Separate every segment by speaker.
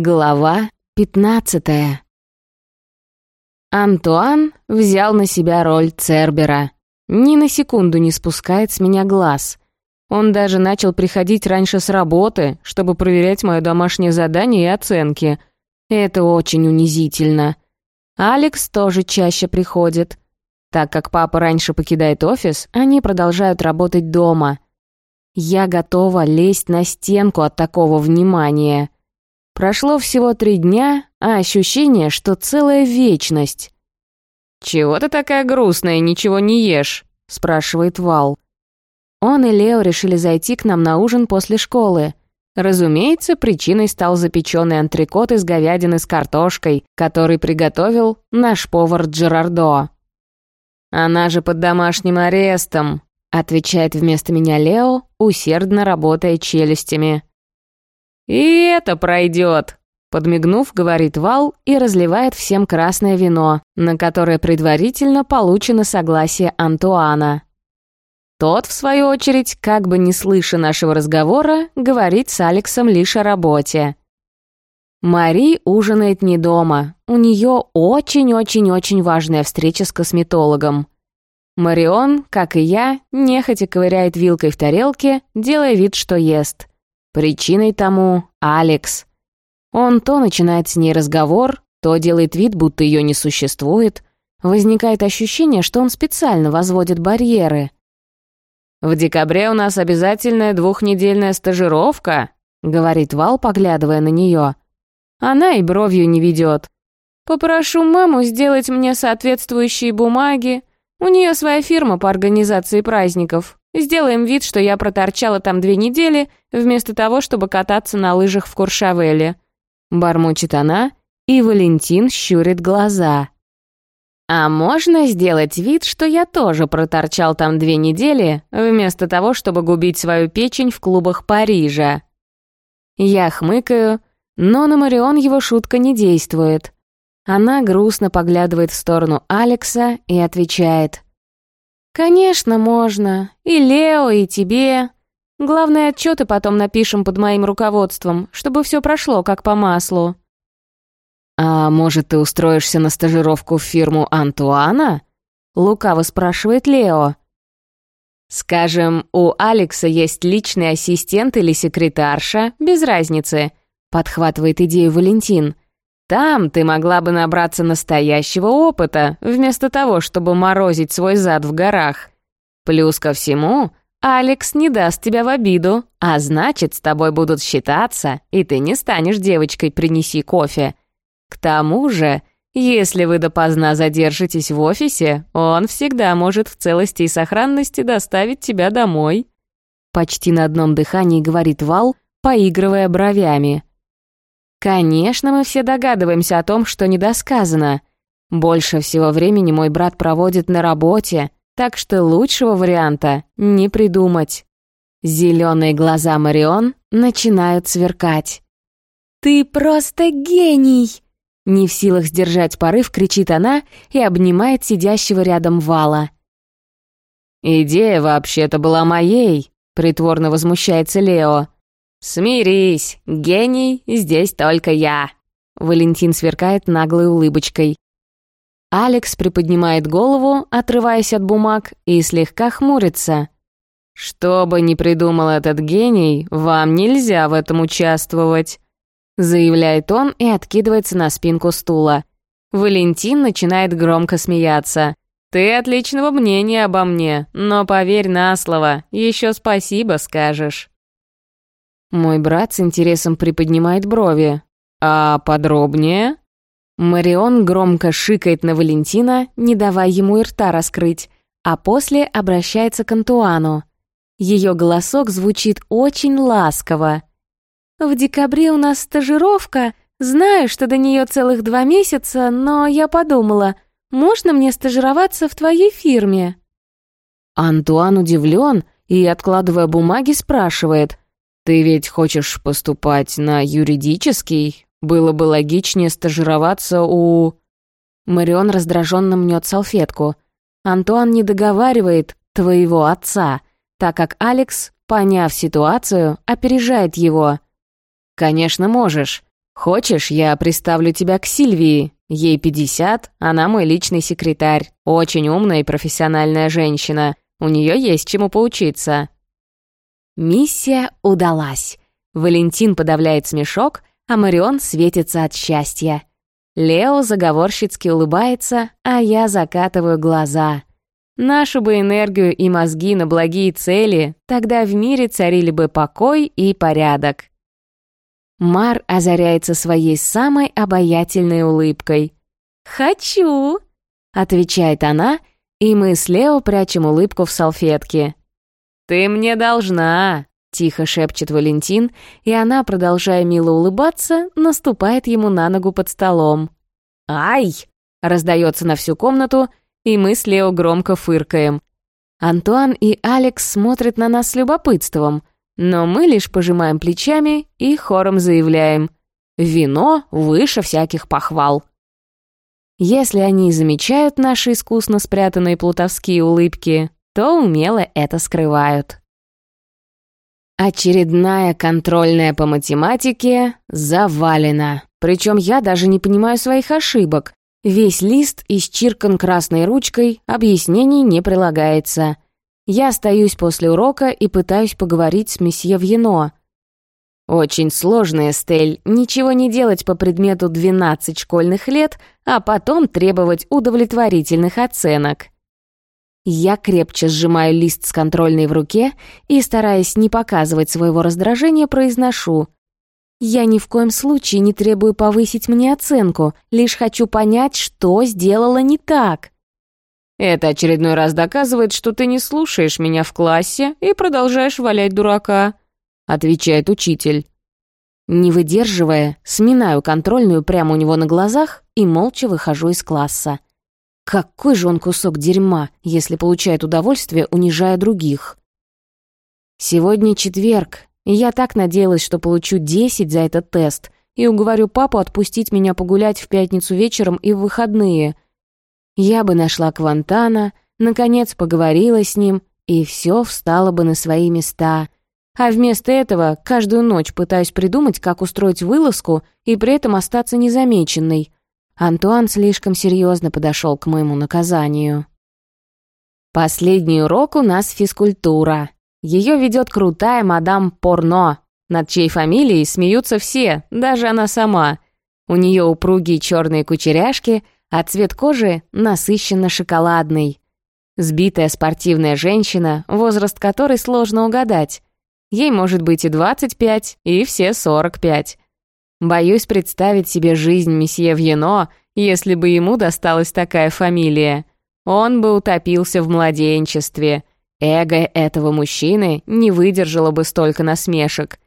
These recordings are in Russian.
Speaker 1: Глава пятнадцатая. Антуан взял на себя роль Цербера. Ни на секунду не спускает с меня глаз. Он даже начал приходить раньше с работы, чтобы проверять мое домашнее задание и оценки. Это очень унизительно. Алекс тоже чаще приходит. Так как папа раньше покидает офис, они продолжают работать дома. Я готова лезть на стенку от такого внимания. Прошло всего три дня, а ощущение, что целая вечность. «Чего ты такая грустная, ничего не ешь?» — спрашивает Вал. Он и Лео решили зайти к нам на ужин после школы. Разумеется, причиной стал запеченный антрикот из говядины с картошкой, который приготовил наш повар Джерардо. «Она же под домашним арестом», — отвечает вместо меня Лео, усердно работая челюстями. «И это пройдет!» Подмигнув, говорит Вал и разливает всем красное вино, на которое предварительно получено согласие Антуана. Тот, в свою очередь, как бы не слыша нашего разговора, говорит с Алексом лишь о работе. Мари ужинает не дома. У нее очень-очень-очень важная встреча с косметологом. Марион, как и я, нехотя ковыряет вилкой в тарелке, делая вид, что ест. Причиной тому Алекс. Он то начинает с ней разговор, то делает вид, будто ее не существует. Возникает ощущение, что он специально возводит барьеры. «В декабре у нас обязательная двухнедельная стажировка», — говорит Вал, поглядывая на нее. Она и бровью не ведет. «Попрошу маму сделать мне соответствующие бумаги. У нее своя фирма по организации праздников. Сделаем вид, что я проторчала там две недели, вместо того, чтобы кататься на лыжах в Куршавеле. Бормочет она, и Валентин щурит глаза. А можно сделать вид, что я тоже проторчал там две недели, вместо того, чтобы губить свою печень в клубах Парижа? Я хмыкаю, но на Марион его шутка не действует. Она грустно поглядывает в сторону Алекса и отвечает — «Конечно, можно. И Лео, и тебе. Главное, отчеты потом напишем под моим руководством, чтобы все прошло как по маслу». «А может, ты устроишься на стажировку в фирму Антуана?» — лукаво спрашивает Лео. «Скажем, у Алекса есть личный ассистент или секретарша, без разницы», — подхватывает идею Валентин. Там ты могла бы набраться настоящего опыта, вместо того, чтобы морозить свой зад в горах. Плюс ко всему, Алекс не даст тебя в обиду, а значит, с тобой будут считаться, и ты не станешь девочкой «принеси кофе». К тому же, если вы допоздна задержитесь в офисе, он всегда может в целости и сохранности доставить тебя домой. Почти на одном дыхании говорит Вал, поигрывая бровями. Конечно, мы все догадываемся о том, что недосказано. Больше всего времени мой брат проводит на работе, так что лучшего варианта не придумать. Зеленые глаза Марион начинают сверкать. «Ты просто гений!» Не в силах сдержать порыв, кричит она и обнимает сидящего рядом Вала. «Идея вообще-то была моей», — притворно возмущается Лео. «Смирись, гений, здесь только я!» Валентин сверкает наглой улыбочкой. Алекс приподнимает голову, отрываясь от бумаг, и слегка хмурится. «Что бы ни придумал этот гений, вам нельзя в этом участвовать», заявляет он и откидывается на спинку стула. Валентин начинает громко смеяться. «Ты отличного мнения обо мне, но поверь на слово, еще спасибо скажешь». Мой брат с интересом приподнимает брови. «А подробнее?» Марион громко шикает на Валентина, не давая ему и рта раскрыть, а после обращается к Антуану. Ее голосок звучит очень ласково. «В декабре у нас стажировка. Знаю, что до нее целых два месяца, но я подумала, можно мне стажироваться в твоей фирме?» Антуан удивлен и, откладывая бумаги, спрашивает, «Ты ведь хочешь поступать на юридический? Было бы логичнее стажироваться у...» Марион раздраженно мнет салфетку. Антуан не договаривает «твоего отца», так как Алекс, поняв ситуацию, опережает его. «Конечно, можешь. «Хочешь, я приставлю тебя к Сильвии? Ей 50, она мой личный секретарь, очень умная и профессиональная женщина. У нее есть чему поучиться». Миссия удалась. Валентин подавляет смешок, а Марион светится от счастья. Лео заговорщицки улыбается, а я закатываю глаза. Нашу бы энергию и мозги на благие цели, тогда в мире царили бы покой и порядок. Мар озаряется своей самой обаятельной улыбкой. «Хочу!» — отвечает она, и мы с Лео прячем улыбку в салфетке. «Ты мне должна!» — тихо шепчет Валентин, и она, продолжая мило улыбаться, наступает ему на ногу под столом. «Ай!» — раздается на всю комнату, и мы с Лео громко фыркаем. Антуан и Алекс смотрят на нас с любопытством, но мы лишь пожимаем плечами и хором заявляем «Вино выше всяких похвал». Если они замечают наши искусно спрятанные плутовские улыбки, то умело это скрывают. Очередная контрольная по математике завалена. Причем я даже не понимаю своих ошибок. Весь лист исчиркан красной ручкой, объяснений не прилагается. Я остаюсь после урока и пытаюсь поговорить с месье Вьено. Очень сложно, Эстель, ничего не делать по предмету 12 школьных лет, а потом требовать удовлетворительных оценок. Я крепче сжимаю лист с контрольной в руке и, стараясь не показывать своего раздражения, произношу — я ни в коем случае не требую повысить мне оценку, лишь хочу понять, что сделала не так. Это очередной раз доказывает, что ты не слушаешь меня в классе и продолжаешь валять дурака, отвечает учитель. Не выдерживая, сминаю контрольную прямо у него на глазах и молча выхожу из класса. Какой же он кусок дерьма, если получает удовольствие, унижая других. Сегодня четверг, и я так надеялась, что получу 10 за этот тест, и уговорю папу отпустить меня погулять в пятницу вечером и в выходные. Я бы нашла Квантана, наконец поговорила с ним, и все встало бы на свои места. А вместо этого каждую ночь пытаюсь придумать, как устроить вылазку и при этом остаться незамеченной. Антуан слишком серьезно подошел к моему наказанию. Последний урок у нас физкультура. Ее ведет крутая мадам Порно, над чьей фамилией смеются все, даже она сама. У нее упругие черные кучеряшки, а цвет кожи насыщенно шоколадный. Сбитая спортивная женщина, возраст которой сложно угадать. Ей может быть и 25, и все 45. Боюсь представить себе жизнь месье Вьено, если бы ему досталась такая фамилия. Он бы утопился в младенчестве, Эго этого мужчины не выдержало бы столько насмешек.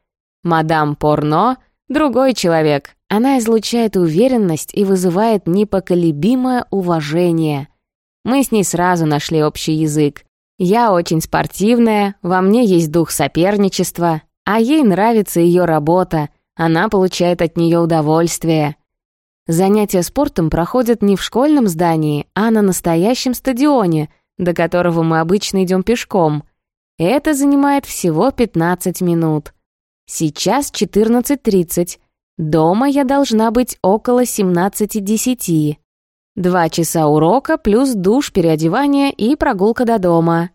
Speaker 1: Мадам Порно — другой человек. Она излучает уверенность и вызывает непоколебимое уважение. Мы с ней сразу нашли общий язык. Я очень спортивная, во мне есть дух соперничества, а ей нравится ее работа, она получает от нее удовольствие. Занятия спортом проходят не в школьном здании, а на настоящем стадионе — до которого мы обычно идем пешком. Это занимает всего 15 минут. Сейчас 14.30. Дома я должна быть около 17.10. Два часа урока плюс душ, переодевание и прогулка до дома.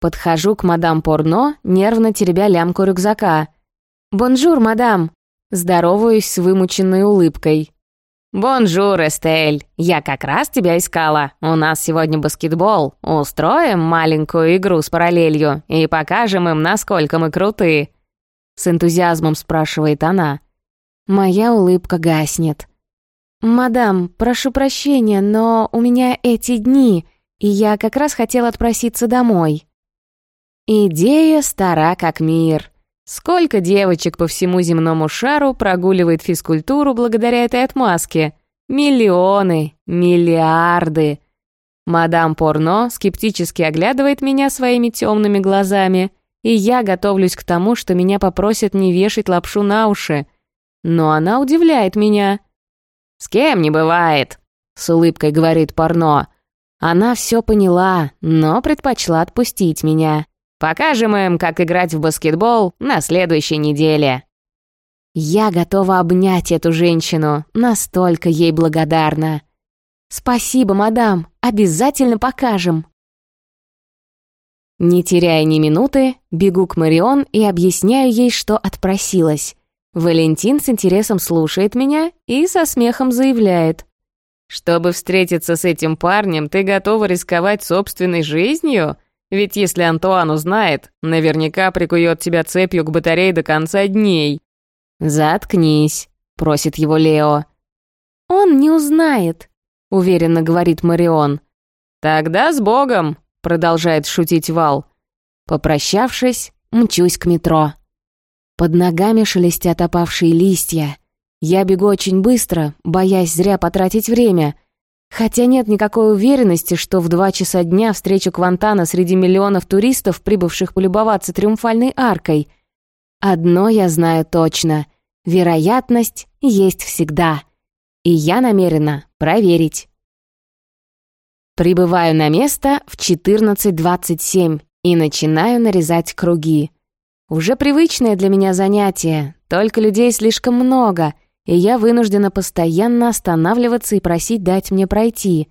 Speaker 1: Подхожу к мадам Порно, нервно теребя лямку рюкзака. «Bonjour, madame!» Здороваюсь с вымученной улыбкой. «Bonjour, Эстель! Я как раз тебя искала. У нас сегодня баскетбол. Устроим маленькую игру с параллелью и покажем им, насколько мы крутые». С энтузиазмом спрашивает она. Моя улыбка гаснет. «Мадам, прошу прощения, но у меня эти дни, и я как раз хотела отпроситься домой». Идея стара как мир. Сколько девочек по всему земному шару прогуливает физкультуру благодаря этой отмазке? Миллионы, миллиарды. Мадам Порно скептически оглядывает меня своими темными глазами, и я готовлюсь к тому, что меня попросят не вешать лапшу на уши. Но она удивляет меня. «С кем не бывает», — с улыбкой говорит Порно. Она все поняла, но предпочла отпустить меня. Покажем им, как играть в баскетбол на следующей неделе. Я готова обнять эту женщину, настолько ей благодарна. «Спасибо, мадам, обязательно покажем». Не теряя ни минуты, бегу к Марион и объясняю ей, что отпросилась. Валентин с интересом слушает меня и со смехом заявляет. «Чтобы встретиться с этим парнем, ты готова рисковать собственной жизнью? Ведь если Антуан узнает, наверняка прикует тебя цепью к батарее до конца дней». «Заткнись», — просит его Лео. «Он не узнает», — уверенно говорит Марион. «Тогда с Богом», — продолжает шутить Вал. Попрощавшись, мчусь к метро. Под ногами шелестят опавшие листья. Я бегу очень быстро, боясь зря потратить время. Хотя нет никакой уверенности, что в два часа дня встречу Квантана среди миллионов туристов, прибывших полюбоваться Триумфальной аркой. Одно я знаю точно. Вероятность есть всегда. И я намерена проверить. Прибываю на место в 14.27 и начинаю нарезать круги. Уже привычное для меня занятие, только людей слишком много, и я вынуждена постоянно останавливаться и просить дать мне пройти.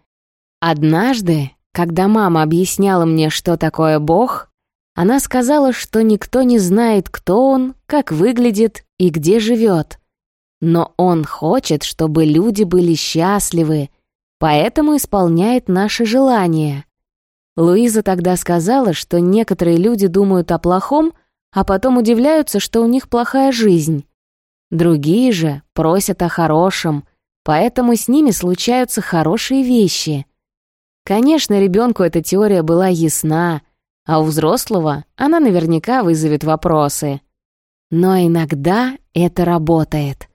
Speaker 1: Однажды, когда мама объясняла мне, что такое Бог, она сказала, что никто не знает, кто он, как выглядит и где живет. Но он хочет, чтобы люди были счастливы, поэтому исполняет наши желания. Луиза тогда сказала, что некоторые люди думают о плохом, а потом удивляются, что у них плохая жизнь. Другие же просят о хорошем, поэтому с ними случаются хорошие вещи. Конечно, ребенку эта теория была ясна, а у взрослого она наверняка вызовет вопросы. Но иногда это работает.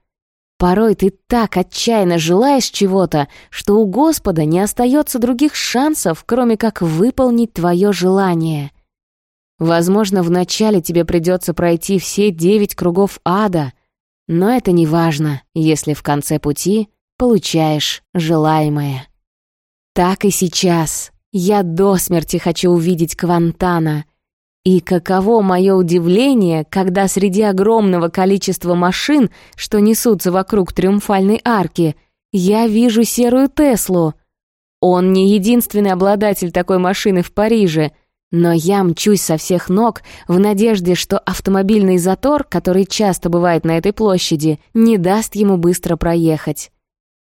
Speaker 1: Порой ты так отчаянно желаешь чего-то, что у Господа не остается других шансов, кроме как выполнить твое желание. Возможно, вначале тебе придется пройти все девять кругов ада, но это не важно, если в конце пути получаешь желаемое. Так и сейчас. Я до смерти хочу увидеть Квантана. И каково мое удивление, когда среди огромного количества машин, что несутся вокруг Триумфальной арки, я вижу серую Теслу. Он не единственный обладатель такой машины в Париже — но я мчусь со всех ног в надежде, что автомобильный затор, который часто бывает на этой площади, не даст ему быстро проехать.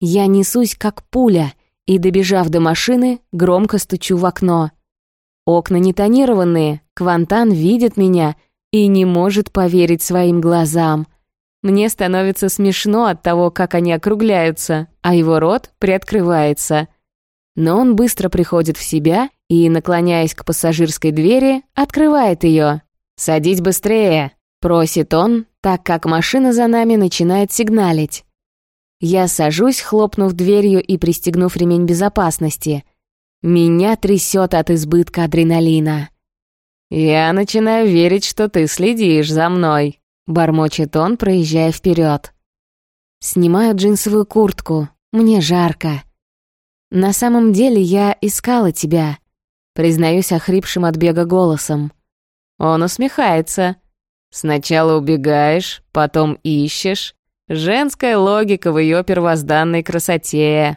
Speaker 1: Я несусь как пуля и, добежав до машины, громко стучу в окно. Окна не тонированные, Квантан видит меня и не может поверить своим глазам. Мне становится смешно от того, как они округляются, а его рот приоткрывается. Но он быстро приходит в себя и, наклоняясь к пассажирской двери, открывает ее. «Садись быстрее!» — просит он, так как машина за нами начинает сигналить. Я сажусь, хлопнув дверью и пристегнув ремень безопасности. Меня трясет от избытка адреналина. «Я начинаю верить, что ты следишь за мной», — бормочет он, проезжая вперед. Снимаю джинсовую куртку. Мне жарко. На самом деле я искала тебя. Признаюсь охрипшим от бега голосом. Он усмехается. Сначала убегаешь, потом ищешь. Женская логика в ее первозданной красоте.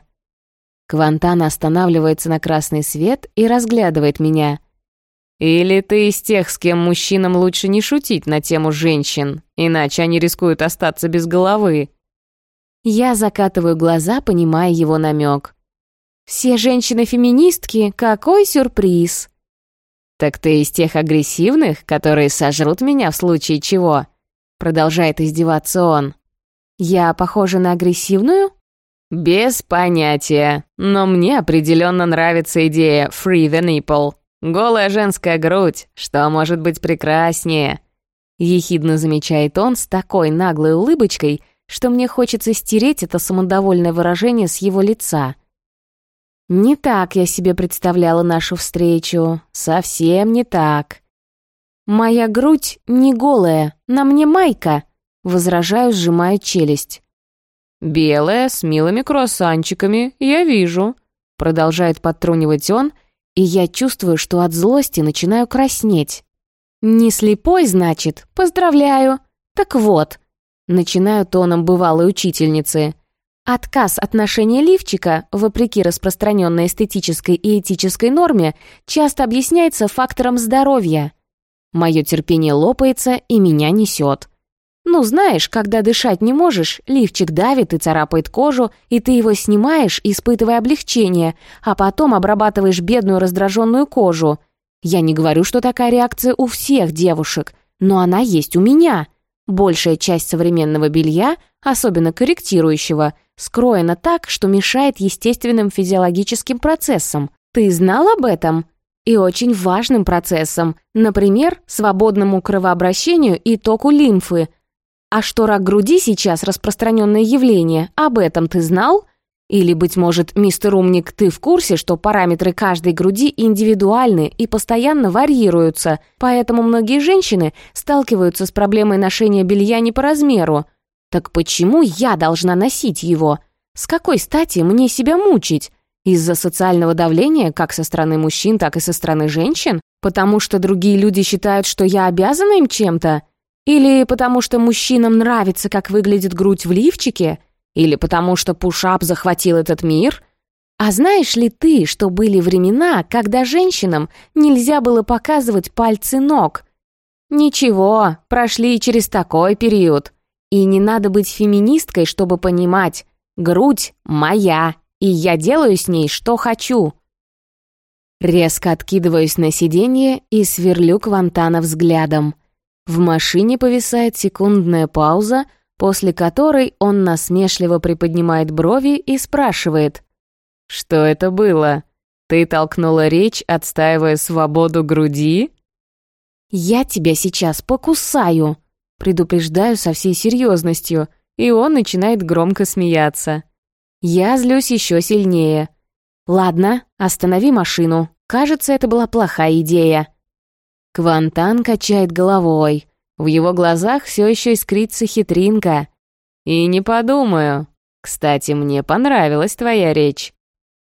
Speaker 1: Квантан останавливается на красный свет и разглядывает меня. «Или ты из тех, с кем мужчинам лучше не шутить на тему женщин, иначе они рискуют остаться без головы?» Я закатываю глаза, понимая его намек. Все женщины-феминистки, какой сюрприз!» «Так ты из тех агрессивных, которые сожрут меня в случае чего?» Продолжает издеваться он. «Я похожа на агрессивную?» «Без понятия, но мне определенно нравится идея «free the nipple». Голая женская грудь, что может быть прекраснее?» Ехидно замечает он с такой наглой улыбочкой, что мне хочется стереть это самодовольное выражение с его лица. Не так я себе представляла нашу встречу. Совсем не так. Моя грудь не голая, на мне майка. Возражаю, сжимая челюсть. «Белая, с милыми круассанчиками, я вижу», продолжает подтрунивать он, и я чувствую, что от злости начинаю краснеть. «Не слепой, значит? Поздравляю. Так вот, Начинаю тоном бывалой учительницы. Отказ от ношения лифчика, вопреки распространенной эстетической и этической норме, часто объясняется фактором здоровья. Мое терпение лопается и меня несет. Ну, знаешь, когда дышать не можешь, лифчик давит и царапает кожу, и ты его снимаешь, испытывая облегчение, а потом обрабатываешь бедную раздраженную кожу. Я не говорю, что такая реакция у всех девушек, но она есть у меня. Большая часть современного белья, особенно корректирующего, скроена так, что мешает естественным физиологическим процессам. Ты знал об этом? И очень важным процессам, например, свободному кровообращению и току лимфы. А что рак груди сейчас распространенное явление, об этом ты знал? Или, быть может, мистер Умник, ты в курсе, что параметры каждой груди индивидуальны и постоянно варьируются, поэтому многие женщины сталкиваются с проблемой ношения белья не по размеру. Так почему я должна носить его? С какой стати мне себя мучить? Из-за социального давления как со стороны мужчин, так и со стороны женщин? Потому что другие люди считают, что я обязана им чем-то? Или потому что мужчинам нравится, как выглядит грудь в лифчике? Или потому что пушап захватил этот мир? А знаешь ли ты, что были времена, когда женщинам нельзя было показывать пальцы ног? Ничего, прошли через такой период. И не надо быть феминисткой, чтобы понимать, грудь моя, и я делаю с ней, что хочу. Резко откидываюсь на сиденье и сверлю Квантана взглядом. В машине повисает секундная пауза, после которой он насмешливо приподнимает брови и спрашивает. «Что это было? Ты толкнула речь, отстаивая свободу груди?» «Я тебя сейчас покусаю!» Предупреждаю со всей серьезностью, и он начинает громко смеяться. Я злюсь еще сильнее. «Ладно, останови машину. Кажется, это была плохая идея». Квантан качает головой. В его глазах все еще искрится хитринка. «И не подумаю. Кстати, мне понравилась твоя речь».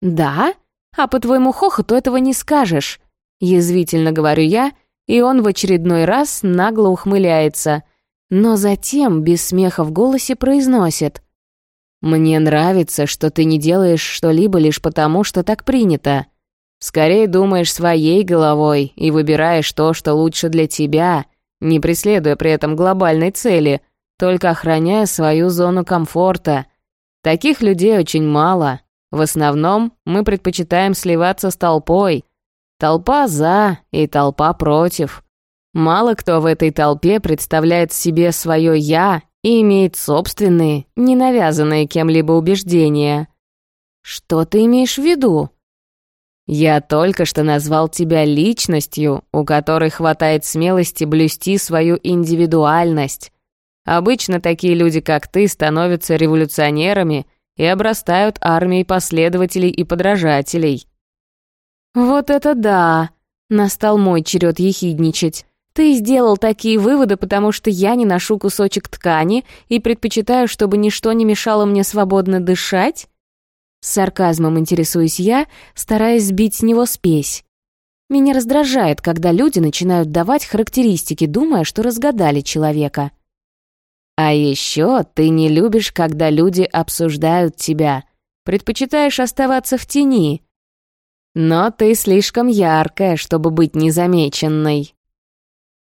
Speaker 1: «Да? А по твоему хохоту этого не скажешь». Язвительно говорю я, и он в очередной раз нагло ухмыляется. Но затем, без смеха в голосе, произносит. «Мне нравится, что ты не делаешь что-либо лишь потому, что так принято. Скорее думаешь своей головой и выбираешь то, что лучше для тебя, не преследуя при этом глобальной цели, только охраняя свою зону комфорта. Таких людей очень мало. В основном мы предпочитаем сливаться с толпой. Толпа за и толпа против. Мало кто в этой толпе представляет себе свое «я» и имеет собственные, не навязанные кем-либо убеждения. Что ты имеешь в виду? Я только что назвал тебя личностью, у которой хватает смелости блюсти свою индивидуальность. Обычно такие люди, как ты, становятся революционерами и обрастают армией последователей и подражателей. Вот это да! Настал мой черед ехидничать. Ты сделал такие выводы, потому что я не ношу кусочек ткани и предпочитаю, чтобы ничто не мешало мне свободно дышать? С сарказмом интересуюсь я, стараясь сбить с него спесь. Меня раздражает, когда люди начинают давать характеристики, думая, что разгадали человека. А еще ты не любишь, когда люди обсуждают тебя. Предпочитаешь оставаться в тени. Но ты слишком яркая, чтобы быть незамеченной.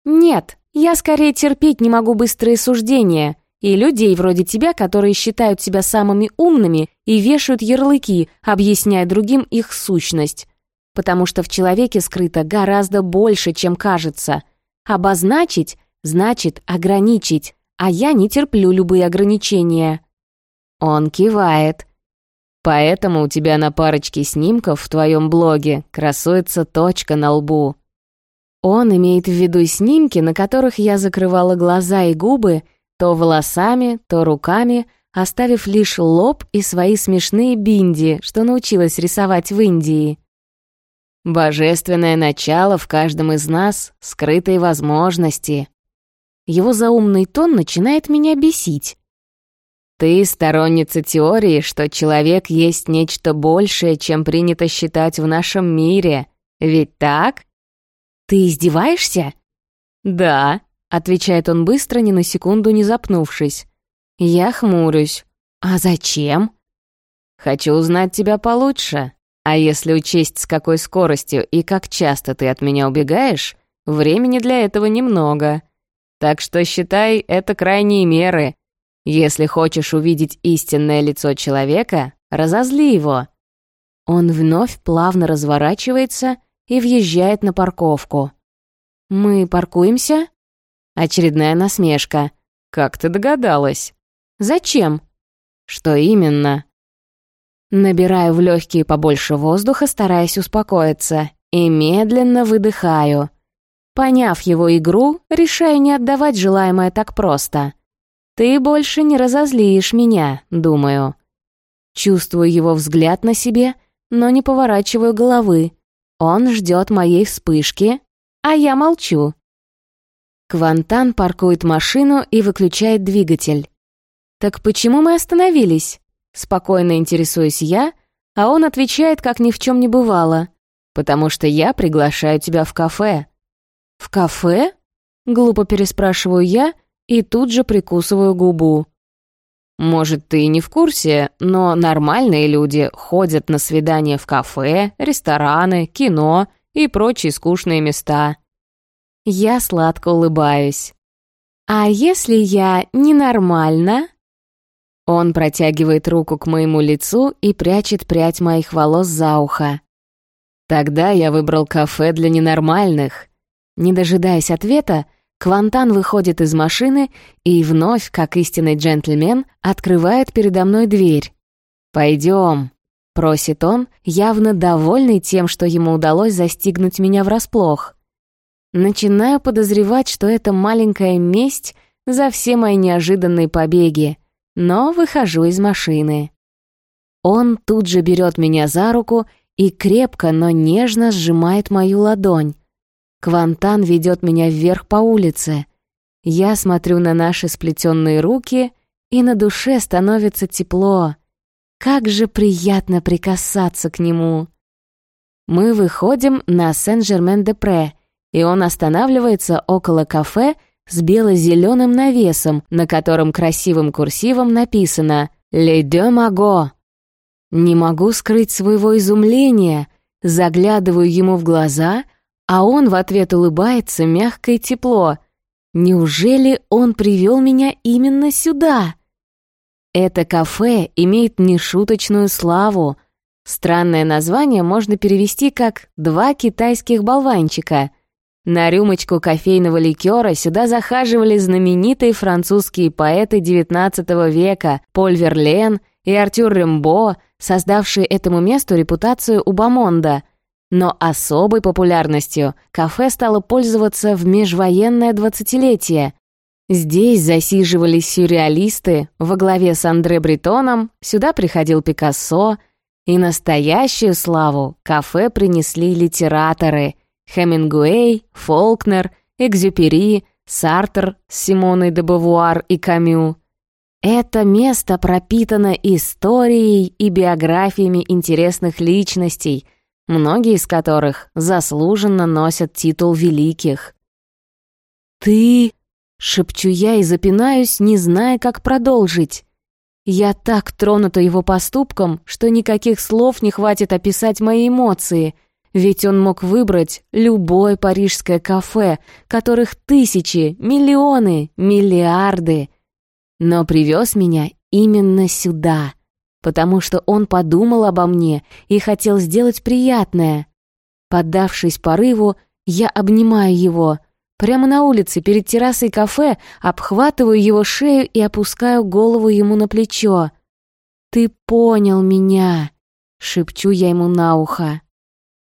Speaker 1: Нет, я скорее терпеть не могу быстрые суждения. И людей вроде тебя, которые считают себя самыми умными и вешают ярлыки, объясняя другим их сущность. Потому что в человеке скрыто гораздо больше, чем кажется. Обозначить значит ограничить, а я не терплю любые ограничения. Он кивает. Поэтому у тебя на парочке снимков в твоем блоге красуется точка на лбу. Он имеет в виду снимки, на которых я закрывала глаза и губы, то волосами, то руками, оставив лишь лоб и свои смешные бинди, что научилась рисовать в Индии. Божественное начало в каждом из нас, скрытые возможности. Его заумный тон начинает меня бесить. Ты сторонница теории, что человек есть нечто большее, чем принято считать в нашем мире. Ведь так? Ты издеваешься? Да, Отвечает он быстро, ни на секунду не запнувшись. Я хмурюсь. «А зачем?» «Хочу узнать тебя получше. А если учесть, с какой скоростью и как часто ты от меня убегаешь, времени для этого немного. Так что считай это крайние меры. Если хочешь увидеть истинное лицо человека, разозли его». Он вновь плавно разворачивается и въезжает на парковку. «Мы паркуемся?» Очередная насмешка. «Как ты догадалась?» «Зачем?» «Что именно?» Набираю в легкие побольше воздуха, стараясь успокоиться, и медленно выдыхаю. Поняв его игру, решаю не отдавать желаемое так просто. «Ты больше не разозлишь меня», — думаю. Чувствую его взгляд на себе, но не поворачиваю головы. Он ждет моей вспышки, а я молчу. Квантан паркует машину и выключает двигатель. «Так почему мы остановились?» Спокойно интересуюсь я, а он отвечает, как ни в чем не бывало. «Потому что я приглашаю тебя в кафе». «В кафе?» Глупо переспрашиваю я и тут же прикусываю губу. Может, ты и не в курсе, но нормальные люди ходят на свидания в кафе, рестораны, кино и прочие скучные места. Я сладко улыбаюсь. «А если я ненормальна?» Он протягивает руку к моему лицу и прячет прядь моих волос за ухо. Тогда я выбрал кафе для ненормальных. Не дожидаясь ответа, Квантан выходит из машины и вновь, как истинный джентльмен, открывает передо мной дверь. «Пойдем», — просит он, явно довольный тем, что ему удалось застигнуть меня врасплох. Начинаю подозревать, что это маленькая месть за все мои неожиданные побеги но выхожу из машины. Он тут же берет меня за руку и крепко, но нежно сжимает мою ладонь. Квантан ведет меня вверх по улице. Я смотрю на наши сплетенные руки, и на душе становится тепло. Как же приятно прикасаться к нему. Мы выходим на Сен-Жермен-де-Пре, и он останавливается около кафе, с бело-зеленым навесом, на котором красивым курсивом написано «Les deux magots». Не могу скрыть своего изумления, заглядываю ему в глаза, а он в ответ улыбается мягко и тепло. Неужели он привел меня именно сюда? Это кафе имеет нешуточную славу. Странное название можно перевести как «два китайских болванчика», на рюмочку кофейного ликера сюда захаживали знаменитые французские поэты XIX века Поль Верлен и Артюр Рембо, создавшие этому месту репутацию у Бамонда. Но особой популярностью кафе стало пользоваться в межвоенное двадцатилетие. Здесь засиживались сюрреалисты во главе с Андре Бретоном, сюда приходил Пикассо, и настоящую славу кафе принесли литераторы — Хемингуэй, Фолкнер, Экзюпери, Сартер с Симоной де Бавуар и Камю. Это место пропитано историей и биографиями интересных личностей, многие из которых заслуженно носят титул великих. «Ты...» — шепчу я и запинаюсь, не зная, как продолжить. Я так тронута его поступком, что никаких слов не хватит описать мои эмоции — ведь он мог выбрать любое парижское кафе, которых тысячи, миллионы, миллиарды. Но привез меня именно сюда, потому что он подумал обо мне и хотел сделать приятное. Поддавшись порыву, я обнимаю его. Прямо на улице, перед террасой кафе, обхватываю его шею и опускаю голову ему на плечо. «Ты понял меня», — шепчу я ему на ухо.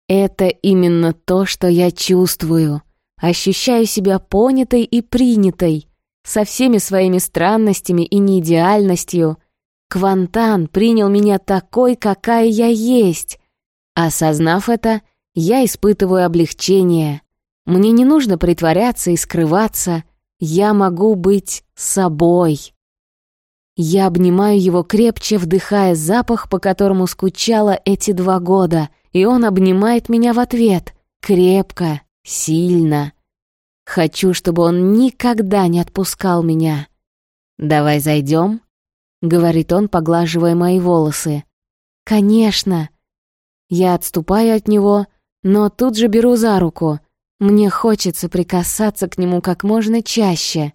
Speaker 1: Это именно то, что я чувствую. Ощущаю себя понятой и принятой, со всеми своими странностями и неидеальностью. Квантан принял меня такой, какая я есть. Осознав это, я испытываю облегчение. Мне не нужно притворяться и скрываться. Я могу быть собой. Я обнимаю его крепче, вдыхая запах, по которому скучала эти два года — и он обнимает меня в ответ, крепко, сильно. Хочу, чтобы он никогда не отпускал меня. «Давай зайдем», — говорит он, поглаживая мои волосы. «Конечно». Я отступаю от него, но тут же беру за руку. Мне хочется прикасаться к нему как можно чаще.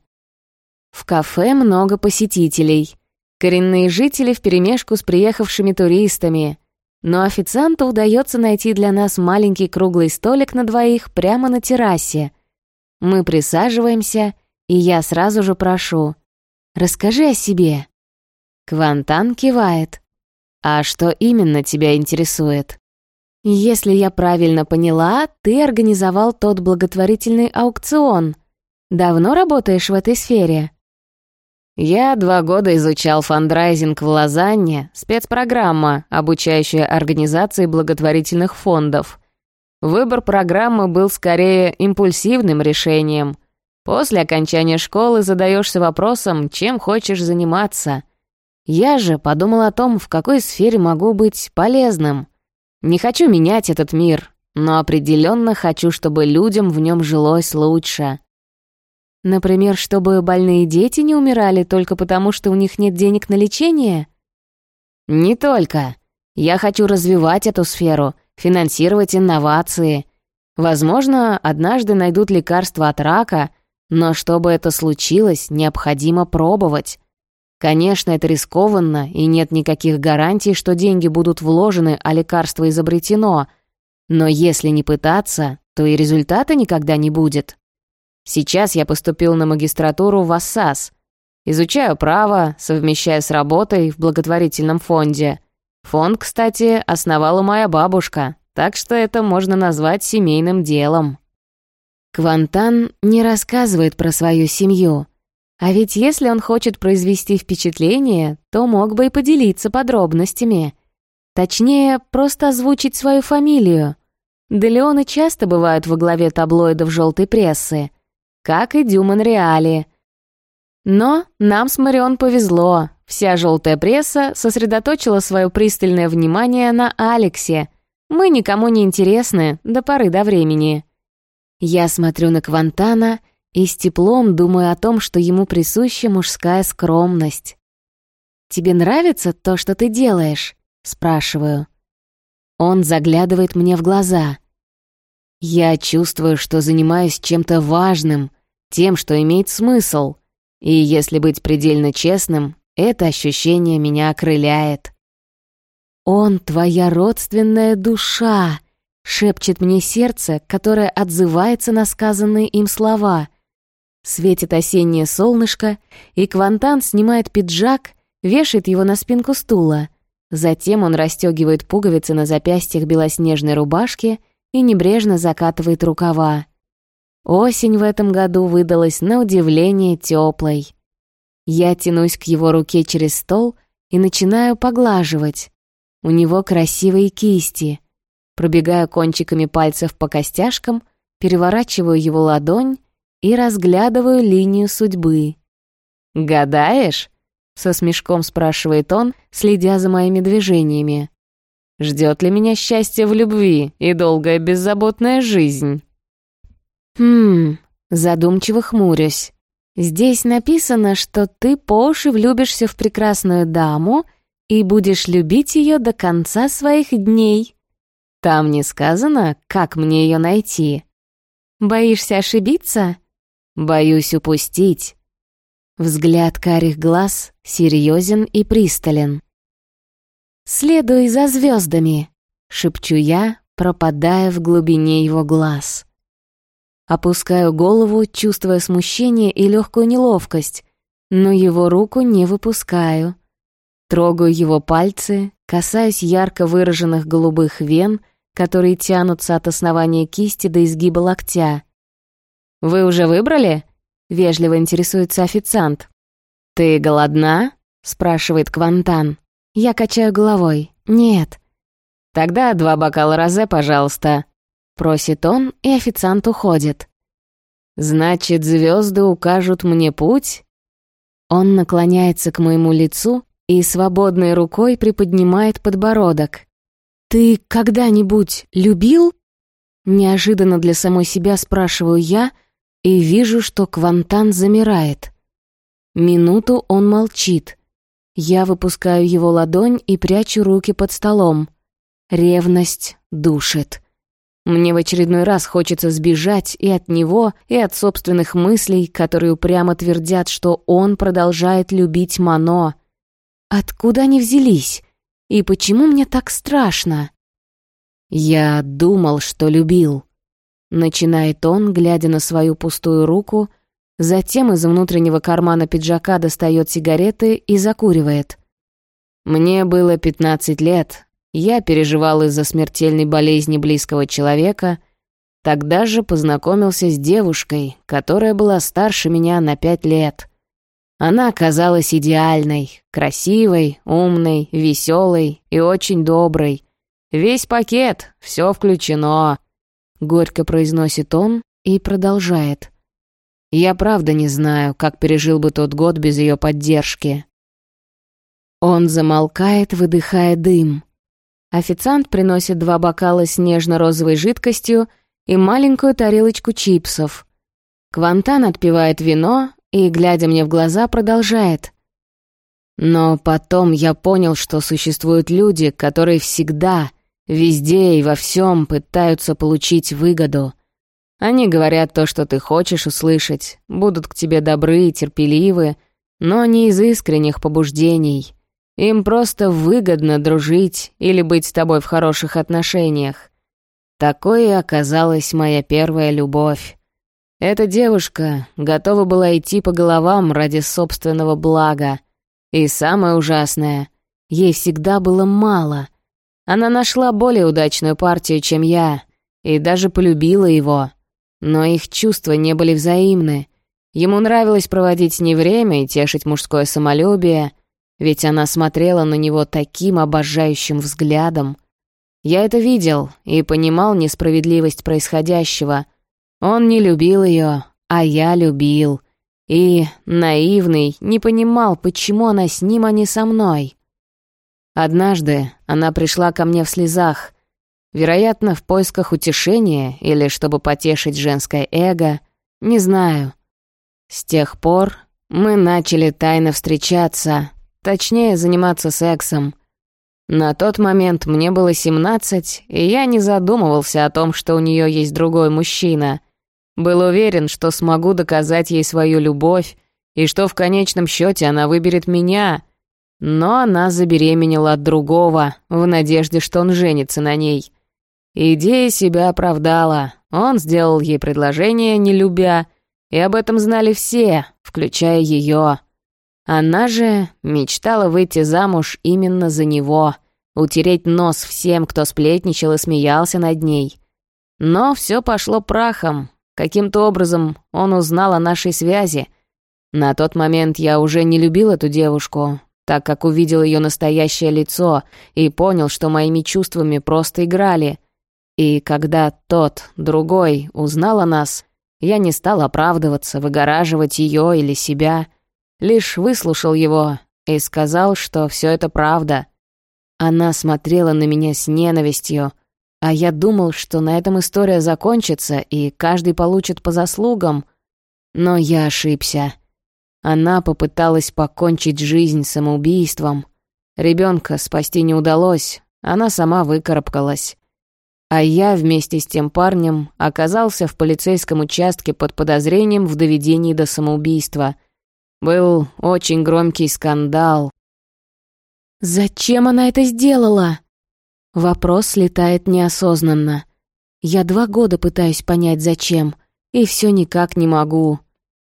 Speaker 1: В кафе много посетителей. Коренные жители вперемешку с приехавшими туристами. Но официанту удается найти для нас маленький круглый столик на двоих прямо на террасе. Мы присаживаемся, и я сразу же прошу. «Расскажи о себе». Квантан кивает. «А что именно тебя интересует?» «Если я правильно поняла, ты организовал тот благотворительный аукцион. Давно работаешь в этой сфере?» Я два года изучал фандрайзинг в Лозанне, спецпрограмма, обучающая организации благотворительных фондов. Выбор программы был скорее импульсивным решением. После окончания школы задаешься вопросом, чем хочешь заниматься. Я же подумал о том, в какой сфере могу быть полезным. Не хочу менять этот мир, но определенно хочу, чтобы людям в нем жилось лучше. Например, чтобы больные дети не умирали только потому, что у них нет денег на лечение? Не только. Я хочу развивать эту сферу, финансировать инновации. Возможно, однажды найдут лекарство от рака, но чтобы это случилось, необходимо пробовать. Конечно, это рискованно, и нет никаких гарантий, что деньги будут вложены, а лекарство изобретено. Но если не пытаться, то и результата никогда не будет. Сейчас я поступил на магистратуру в АССАС. Изучаю право, совмещая с работой в благотворительном фонде. Фонд, кстати, основала моя бабушка, так что это можно назвать семейным делом. Квантан не рассказывает про свою семью. А ведь если он хочет произвести впечатление, то мог бы и поделиться подробностями. Точнее, просто озвучить свою фамилию. Да Леоны часто бывают во главе таблоидов желтой прессы как и Дюман Реали. Но нам с Марион повезло. Вся желтая пресса сосредоточила свое пристальное внимание на Алексе. Мы никому не интересны до поры до времени. Я смотрю на Квантана и с теплом думаю о том, что ему присуща мужская скромность. «Тебе нравится то, что ты делаешь?» — спрашиваю. Он заглядывает мне в глаза — я чувствую, что занимаюсь чем-то важным, тем, что имеет смысл. И если быть предельно честным, это ощущение меня окрыляет. «Он твоя родственная душа», — шепчет мне сердце, которое отзывается на сказанные им слова. Светит осеннее солнышко, и Квантан снимает пиджак, вешает его на спинку стула. Затем он расстегивает пуговицы на запястьях белоснежной рубашки — и небрежно закатывает рукава. Осень в этом году выдалась на удивление теплой. Я тянусь к его руке через стол и начинаю поглаживать. У него красивые кисти. Пробегаю кончиками пальцев по костяшкам, переворачиваю его ладонь и разглядываю линию судьбы. «Гадаешь?» — со смешком спрашивает он, следя за моими движениями. Ждет ли меня счастье в любви и долгая беззаботная жизнь? Хм, задумчиво хмурюсь. Здесь написано, что ты по уши влюбишься в прекрасную даму и будешь любить ее до конца своих дней. Там не сказано, как мне ее найти. Боишься ошибиться? Боюсь упустить. Взгляд карих глаз серьезен и пристален. «Следуй за звездами», — шепчу я, пропадая в глубине его глаз. Опускаю голову, чувствуя смущение и легкую неловкость, но его руку не выпускаю. Трогаю его пальцы, касаюсь ярко выраженных голубых вен, которые тянутся от основания кисти до изгиба локтя. «Вы уже выбрали?» — вежливо интересуется официант. «Ты голодна?» — спрашивает Квантан. Я качаю головой. «Нет». «Тогда два бокала розе, пожалуйста», — просит он, и официант уходит. «Значит, звезды укажут мне путь?» Он наклоняется к моему лицу и свободной рукой приподнимает подбородок. «Ты когда-нибудь любил?» Неожиданно для самой себя спрашиваю я и вижу, что Квантан замирает. Минуту он молчит. Я выпускаю его ладонь и прячу руки под столом. Ревность душит. Мне в очередной раз хочется сбежать и от него, и от собственных мыслей, которые упрямо твердят, что он продолжает любить Мано. Откуда они взялись? И почему мне так страшно? Я думал, что любил. Начинает он, глядя на свою пустую руку, затем из внутреннего кармана пиджака достает сигареты и закуривает. Мне было пятнадцать лет, я переживал из-за смертельной болезни близкого человека, тогда же познакомился с девушкой, которая была старше меня на пять лет. Она оказалась идеальной, красивой, умной, веселой и очень доброй. Весь пакет, все включено. Горько произносит он и продолжает. Я правда не знаю, как пережил бы тот год без ее поддержки. Он замолкает, выдыхая дым. Официант приносит два бокала с нежно-розовой жидкостью и маленькую тарелочку чипсов. Квантан отпивает вино и, глядя мне в глаза, продолжает. Но потом я понял, что существуют люди, которые всегда, везде и во всем пытаются получить выгоду. Они говорят то, что ты хочешь услышать, будут к тебе добры и терпеливы, но не из искренних побуждений — им просто выгодно дружить или быть с тобой в хороших отношениях. Такой и оказалась моя первая любовь. Эта девушка готова была идти по головам ради собственного блага. И самое ужасное, ей всегда было мало. Она нашла более удачную партию, чем я, и даже полюбила его. Но их чувства не были взаимны. Ему нравилось проводить с ней время и тешить мужское самолюбие — ведь она смотрела на него таким обожающим взглядом. Я это видел и понимал несправедливость происходящего. Он не любил ее, а я любил. И, наивный, не понимал, почему она с ним, а не со мной. Однажды она пришла ко мне в слезах, вероятно, в поисках утешения или чтобы потешить женское эго, не знаю. С тех пор мы начали тайно встречаться, Точнее, заниматься сексом. На тот момент мне было 17, и я не задумывался о том, что у нее есть другой мужчина. Был уверен, что смогу доказать ей свою любовь, и что в конечном счете она выберет меня. Но она забеременела от другого, в надежде, что он женится на ней. Идея себя оправдала. Он сделал ей предложение, не любя, и об этом знали все, включая ее. Она же мечтала выйти замуж именно за него, утереть нос всем, кто сплетничал и смеялся над ней. Но все пошло прахом. Каким-то образом он узнал о нашей связи. На тот момент я уже не любил эту девушку, так как увидел ее настоящее лицо и понял, что моими чувствами просто играли. И когда тот, другой, узнал о нас, я не стал оправдываться, выгораживать ее или себя — лишь выслушал его и сказал, что все это правда. Она смотрела на меня с ненавистью, а я думал, что на этом история закончится и каждый получит по заслугам. Но я ошибся. Она попыталась покончить жизнь самоубийством. Ребенка спасти не удалось, она сама выкарабкалась. А я вместе с тем парнем оказался в полицейском участке под подозрением в доведении до самоубийства — был очень громкий скандал. «Зачем она это сделала?» Вопрос слетает неосознанно. Я два года пытаюсь понять, зачем, и все никак не могу.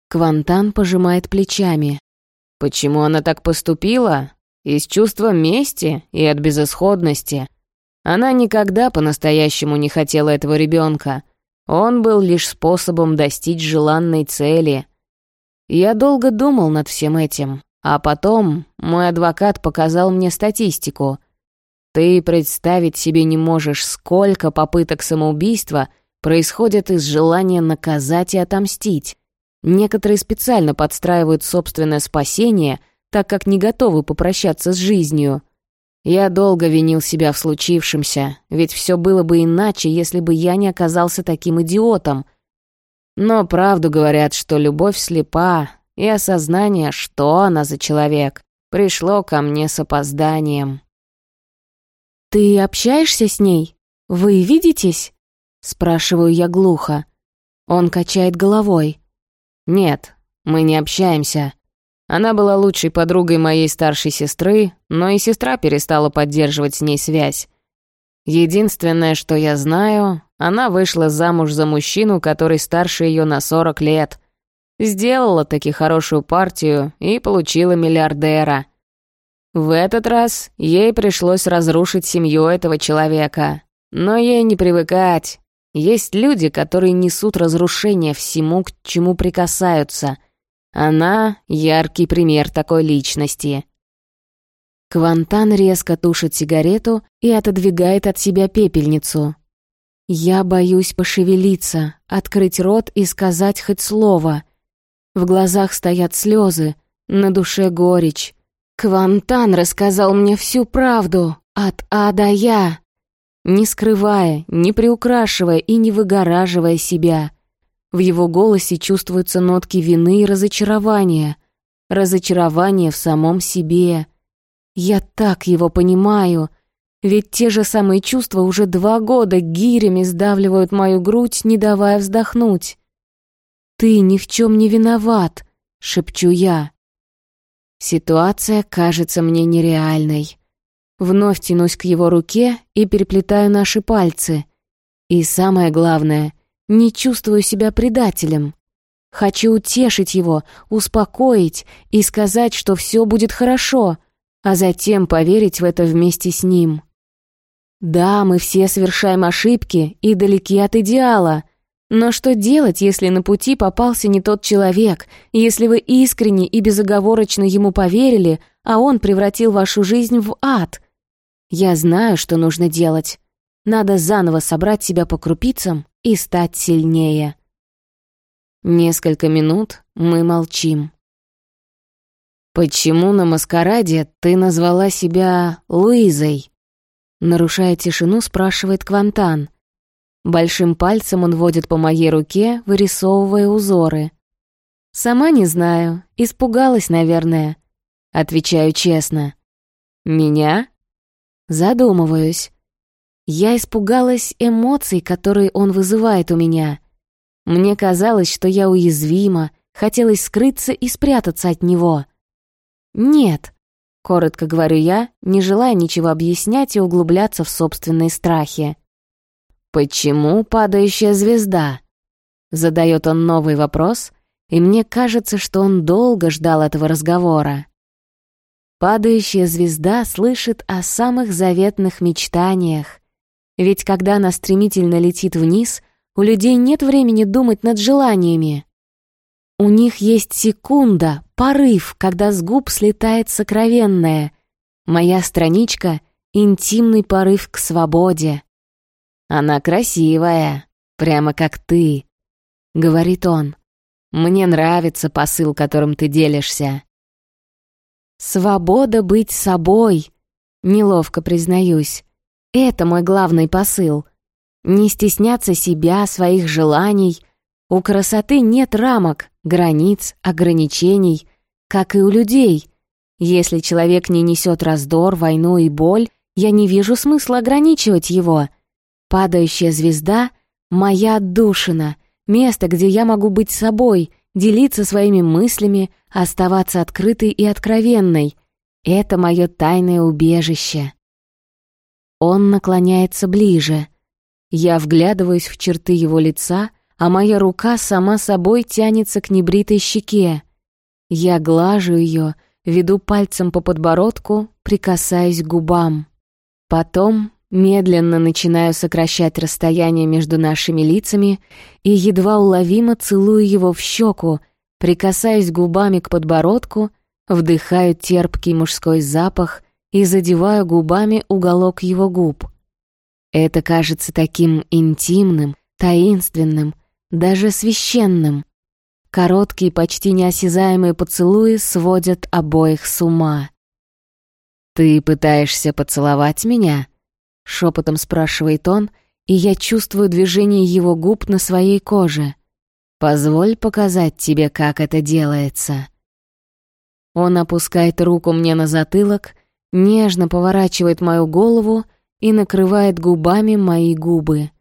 Speaker 1: Квантан пожимает плечами. «Почему она так поступила? Из чувства мести и от безысходности. Она никогда по-настоящему не хотела этого ребенка. Он был лишь способом достичь желанной цели — я долго думал над всем этим, а потом мой адвокат показал мне статистику. Ты представить себе не можешь, сколько попыток самоубийства происходит из желания наказать и отомстить. Некоторые специально подстраивают собственное спасение, так как не готовы попрощаться с жизнью. Я долго винил себя в случившемся, ведь все было бы иначе, если бы я не оказался таким идиотом — но правду говорят, что любовь слепа, и осознание, что она за человек, пришло ко мне с опозданием.
Speaker 2: «Ты общаешься с ней? Вы видитесь?» Спрашиваю я глухо. Он качает головой.
Speaker 1: «Нет, мы не общаемся. Она была лучшей подругой моей старшей сестры, но и сестра перестала поддерживать с ней связь. Единственное, что я знаю, она вышла замуж за мужчину, который старше ее на 40 лет. Сделала таки хорошую партию и получила миллиардера. В этот раз ей пришлось разрушить семью этого человека. Но ей не привыкать. Есть люди, которые несут разрушение всему, к чему прикасаются — она — яркий пример такой личности.
Speaker 2: Квантан резко тушит сигарету и отодвигает от себя пепельницу. Я боюсь пошевелиться, открыть рот и сказать хоть слово. В глазах стоят слезы, на душе горечь. Квантан рассказал мне всю правду, от А до Я, не скрывая, не приукрашивая и не выгораживая себя. В его голосе чувствуются нотки вины и разочарования. Разочарование в самом себе. Я так его понимаю. Ведь те же самые чувства уже два года гирями сдавливают мою грудь, не давая вздохнуть. «Ты ни в чем не виноват», — шепчу я. Ситуация кажется мне нереальной. Вновь тянусь к его руке и переплетаю наши пальцы. И самое главное, не чувствую себя предателем. Хочу утешить его, успокоить и сказать, что все будет хорошо, а затем поверить в это вместе с ним. Да, мы все совершаем ошибки и далеки от идеала. Но что делать, если на пути попался не тот человек, если вы искренне и безоговорочно ему поверили, а он превратил вашу жизнь в ад? Я знаю, что нужно делать. Надо заново собрать себя по крупицам и стать сильнее. Несколько минут мы молчим. «Почему на маскараде ты назвала себя Луизой?» Нарушая тишину, спрашивает Квантан. Большим пальцем он водит по моей руке, вырисовывая узоры. «Сама не знаю, испугалась, наверное», — отвечаю честно. «Меня?» Задумываюсь. Я испугалась эмоций, которые он вызывает у меня. Мне казалось, что я уязвима, хотелось скрыться и спрятаться от него. «Нет», — коротко говорю я, не желая ничего объяснять и углубляться в собственные страхи. «Почему падающая звезда?» Задает он новый вопрос, и мне кажется, что он долго ждал этого разговора. Падающая звезда слышит о самых заветных мечтаниях, ведь когда она стремительно летит вниз, у людей нет времени думать над желаниями. У них есть секунда, порыв, когда с губ слетает сокровенное. Моя страничка — интимный порыв к свободе. «Она красивая, прямо как ты», — говорит он. «Мне нравится посыл, которым ты делишься». «Свобода быть собой», — неловко признаюсь. Это мой главный посыл. Не стесняться себя, своих желаний. У красоты нет рамок, границ, ограничений, как и у людей. Если человек не несет раздор, войну и боль, я не вижу смысла ограничивать его. Падающая звезда — моя отдушина, место, где я могу быть собой, делиться своими мыслями, оставаться открытой и откровенной. Это мое тайное убежище. Он наклоняется ближе. Я вглядываюсь в черты его лица, а моя рука сама собой тянется к небритой щеке. Я глажу ее, веду пальцем по подбородку, прикасаясь к губам. Потом медленно начинаю сокращать расстояние между нашими лицами и едва уловимо целую его в щеку, прикасаясь губами к подбородку, вдыхаю терпкий мужской запах и задеваю губами уголок его губ. Это кажется таким интимным, таинственным, даже священным. Короткие, почти неосязаемые поцелуи сводят обоих с ума. «Ты пытаешься поцеловать меня?» — шепотом спрашивает он, и я чувствую движение его губ на своей коже. Позволь показать тебе, как это делается». Он опускает руку мне на затылок, нежно поворачивает мою голову и накрывает губами мои губы.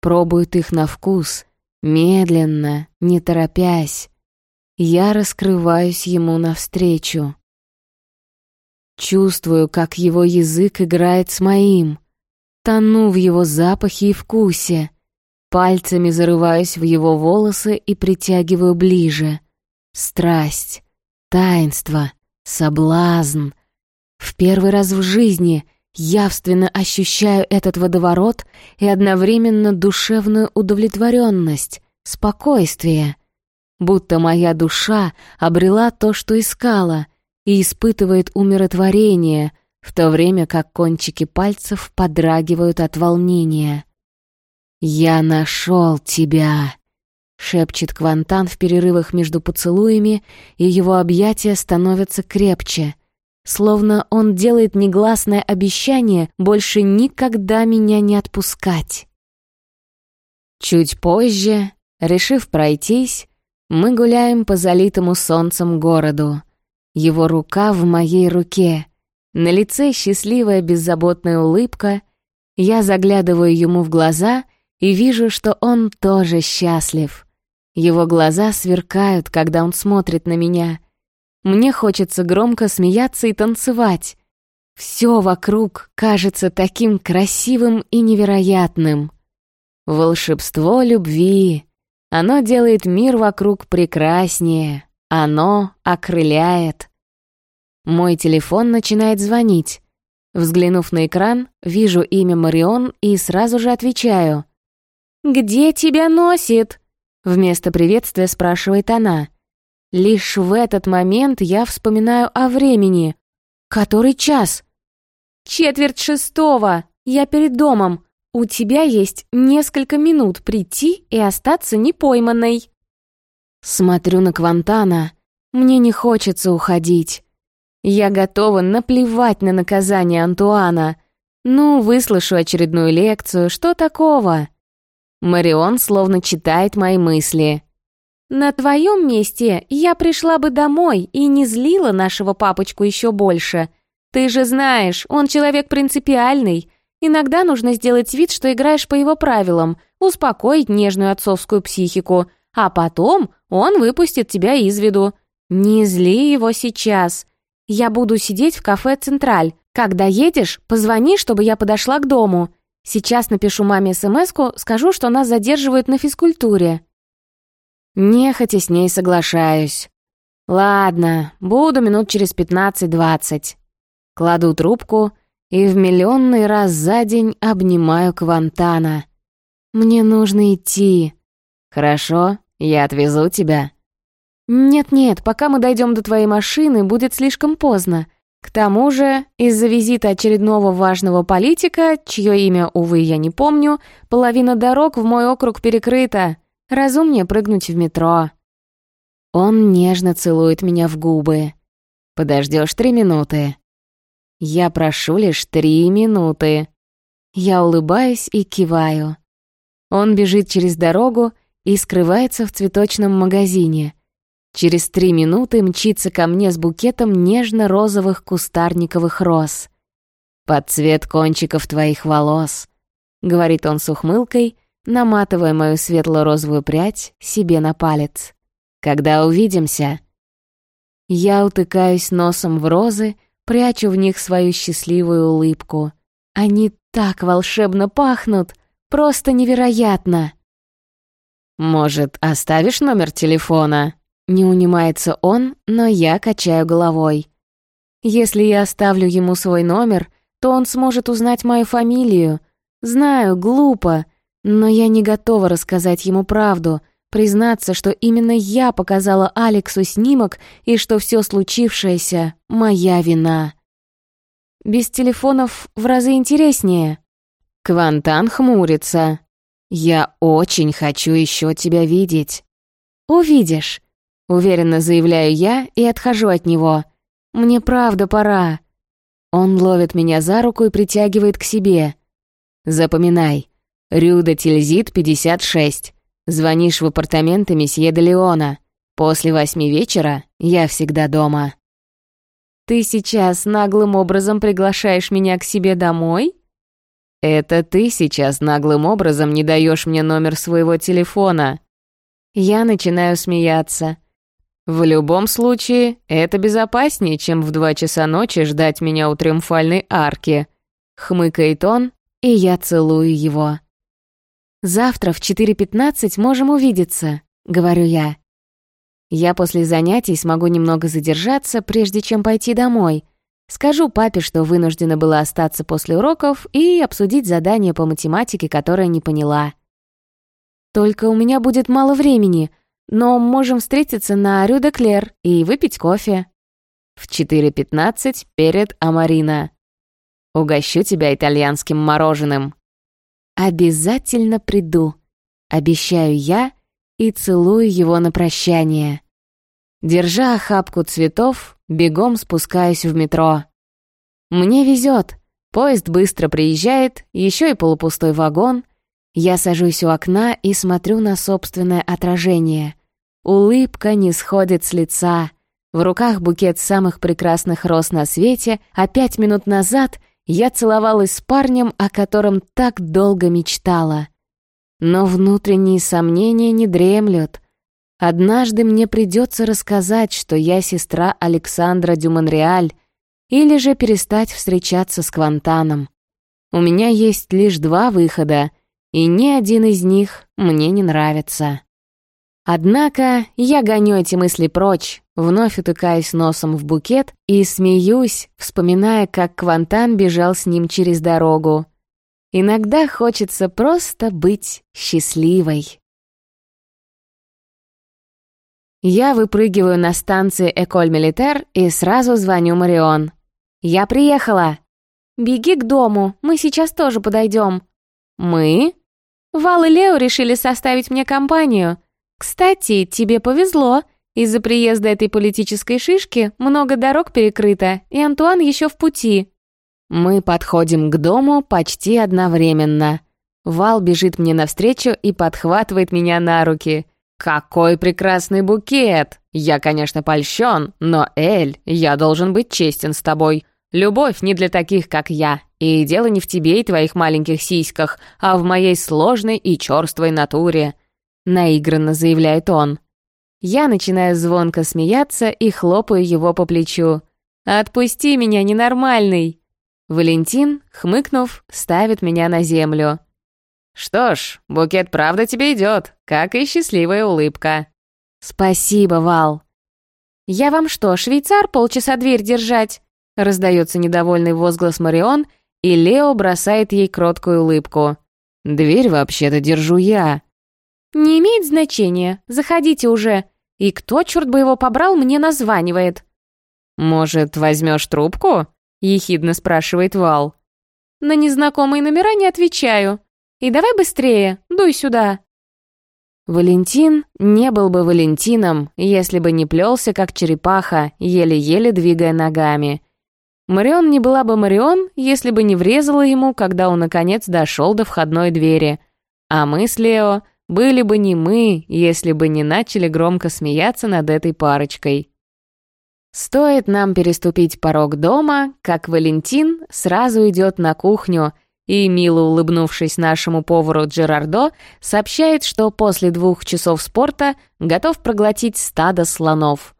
Speaker 2: Пробует их на вкус, медленно, не торопясь. Я раскрываюсь ему навстречу. Чувствую, как его язык играет с моим. Тону в его запахе и вкусе. Пальцами зарываюсь в его волосы и притягиваю ближе. Страсть, таинство, соблазн. В первый раз в жизни явственно ощущаю этот водоворот и одновременно душевную удовлетворенность, спокойствие. Будто моя душа обрела то, что искала, и испытывает умиротворение, в то время как кончики пальцев подрагивают от волнения. «Я нашел тебя!» — шепчет Квантан в перерывах между поцелуями, и его объятия становятся крепче, словно он делает негласное обещание больше никогда меня не отпускать. Чуть позже, решив пройтись, мы гуляем по залитому солнцем городу. Его рука в моей руке. На лице счастливая беззаботная улыбка. Я заглядываю ему в глаза и вижу, что он тоже счастлив. Его глаза сверкают, когда он смотрит на меня. Мне хочется громко смеяться и танцевать. Все вокруг кажется таким красивым и невероятным. Волшебство любви. Оно делает мир вокруг прекраснее. Оно окрыляет. Мой телефон начинает звонить. Взглянув на экран, вижу имя Марион и сразу же отвечаю. «Где тебя носит?» Вместо приветствия спрашивает она. Лишь в этот момент я вспоминаю о времени. Который час? Четверть шестого. Я перед домом. У тебя есть несколько минут прийти и остаться непойманной. Смотрю на Квантана. Мне не хочется уходить. Я готова наплевать на наказание Антуана. Ну, выслушаю очередную лекцию, что такого? Марион словно читает мои мысли. «На твоем месте я пришла бы домой и не злила нашего папочку еще больше. Ты же знаешь, он человек принципиальный. Иногда нужно сделать вид, что играешь по его правилам, успокоить нежную отцовскую психику, а потом он выпустит тебя из виду. Не зли его сейчас. Я буду сидеть в кафе «Централь». Когда едешь, позвони, чтобы я подошла к дому. Сейчас напишу маме смс скажу, что нас задерживают на физкультуре». Нехотя с ней соглашаюсь. «Ладно, буду минут через пятнадцать-двадцать». Кладу трубку и в миллионный раз за день обнимаю Квантана. «Мне нужно идти». «Хорошо, я отвезу тебя». «Нет-нет, пока мы дойдем до твоей машины, будет слишком поздно. К тому же, из-за визита очередного важного политика, чье имя, увы, я не помню, половина дорог в мой округ перекрыта. Разумнее прыгнуть в метро. Он нежно целует меня в губы. Подождешь три минуты. Я прошу лишь три минуты. Я улыбаюсь и киваю. Он бежит через дорогу и скрывается в цветочном магазине — Через три минуты мчится ко мне с букетом нежно-розовых кустарниковых роз. «Под цвет кончиков твоих волос», — говорит он с ухмылкой, наматывая мою светло-розовую прядь себе на палец. «Когда увидимся?» Я утыкаюсь носом в розы, прячу в них свою счастливую улыбку. Они так волшебно пахнут, просто невероятно. «Может, оставишь номер телефона?» Не унимается он, но я качаю головой. Если я оставлю ему свой номер, то он сможет узнать мою фамилию. Знаю, глупо, но я не готова рассказать ему правду, признаться, что именно я показала Алексу снимок и что все случившееся — моя вина. Без телефонов в разы интереснее. Квантан хмурится. Я очень хочу еще тебя видеть. Увидишь. Уверенно заявляю я и отхожу от него. Мне правда пора. Он ловит меня за руку и притягивает к себе. Запоминай. Рюда Тильзит, 56. Звонишь в апартаменты месье де Леона. После восьми вечера я всегда дома».
Speaker 1: «Ты сейчас наглым образом приглашаешь меня к себе домой?»
Speaker 2: «Это ты сейчас наглым образом не даешь мне номер своего телефона».
Speaker 1: Я начинаю смеяться.
Speaker 2: «В любом случае, это безопаснее, чем в два часа ночи ждать меня у Триумфальной арки», — хмыкает он, и я целую его.
Speaker 1: «Завтра в 4.15 можем увидеться», — говорю я. Я после занятий смогу немного задержаться, прежде чем пойти домой. Скажу папе, что вынуждена была остаться после уроков и обсудить задание по математике, которое не поняла. Только у меня будет мало времени, но можем встретиться на Рю де Клер и выпить кофе.
Speaker 2: В 4.15 перед Амарина. Угощу тебя итальянским мороженым.
Speaker 1: Обязательно приду. Обещаю я и целую его на прощание. Держа охапку цветов, бегом спускаюсь в метро. Мне везет. Поезд быстро приезжает, еще и полупустой вагон. Я сажусь у окна и смотрю на собственное отражение. Улыбка не сходит с лица. В руках букет самых прекрасных роз на свете, а пять минут назад я целовалась с парнем, о котором так долго мечтала. Но внутренние сомнения не дремлют. Однажды мне придется рассказать, что я сестра Александра Дюмонреаль, или же перестать встречаться с Квантаном. У меня есть лишь два выхода, и ни один из них мне не нравится. Однако я гоню эти мысли прочь, вновь утыкаюсь носом в букет и смеюсь, вспоминая, как Квантан бежал с ним через дорогу. Иногда хочется просто быть счастливой. Я выпрыгиваю на станции Эколь Милитер и сразу звоню Марион. «Я приехала!» «Беги к дому, мы сейчас тоже подойдем». «Мы?» «Вал и Лео решили составить мне компанию. Кстати, тебе повезло. Из-за приезда этой политической шишки много дорог перекрыто, и Антуан еще в пути». Мы подходим к дому почти одновременно. Вал бежит мне навстречу и подхватывает меня на руки. «Какой прекрасный букет! Я, конечно, польщен, но, Эль, я должен быть честен с тобой. Любовь не для таких, как я. И дело не в тебе и твоих маленьких сиськах, а в моей сложной и черствой натуре», — наигранно заявляет он. Я начинаю звонко смеяться и хлопаю его по плечу. «Отпусти меня, ненормальный!» Валентин, хмыкнув, ставит меня на землю. «Что ж, букет правда тебе идет, как и счастливая улыбка». «Спасибо, Вал». «Я вам что, швейцар полчаса дверь держать?» Раздается недовольный возглас Марион, и Лео бросает ей кроткую улыбку. «Дверь вообще-то держу я». «Не имеет значения, заходите уже. И кто, черт бы его побрал, мне названивает?» «Может, возьмешь трубку?» — ехидно спрашивает Вал. «На незнакомые номера не отвечаю. И давай быстрее, дуй сюда». Валентин не был бы Валентином, если бы не плелся, как черепаха, еле-еле двигая ногами. Марион не была бы Марион, если бы не врезала ему, когда он, наконец, дошел до входной двери. А мы с Лео были бы не мы, если бы не начали громко смеяться над этой парочкой. Стоит нам переступить порог дома, как Валентин сразу идет на кухню и, мило улыбнувшись нашему повару Джерардо, сообщает, что после двух часов спорта готов проглотить стадо слонов.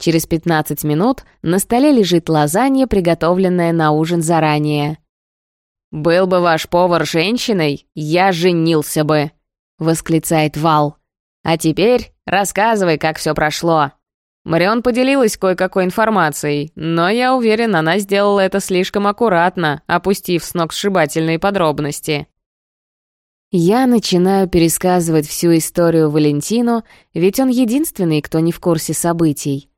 Speaker 1: Через 15 минут на столе лежит лазанья, приготовленная на ужин заранее. «Был бы ваш повар женщиной, я женился бы», — восклицает Вал. «А теперь рассказывай, как все прошло». Марион поделилась кое-какой информацией, но я уверен, она сделала это слишком аккуратно, опустив с ног сшибательные подробности. Я начинаю пересказывать всю историю Валентину, ведь он единственный, кто не в курсе событий.